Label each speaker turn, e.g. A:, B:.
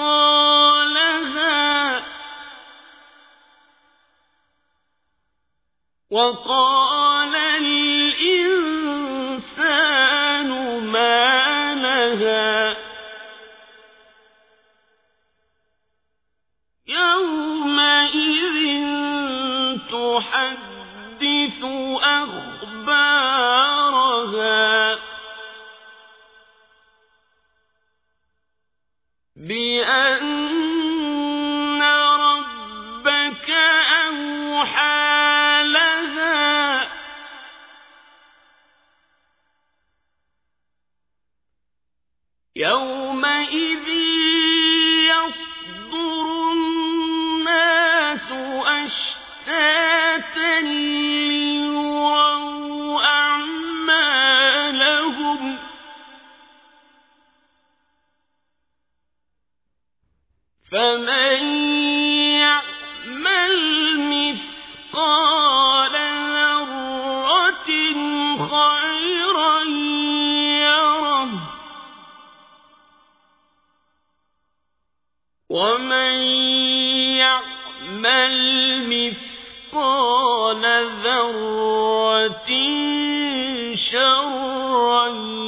A: أثقالها وقال الإنسان ما لها يومئذ تحدث أخبارها بأن ربك أوحى لها. يومئذ فمن يعمل مثقال ذرة خيرا يره. ومن يعمل مثقال ذرة شرا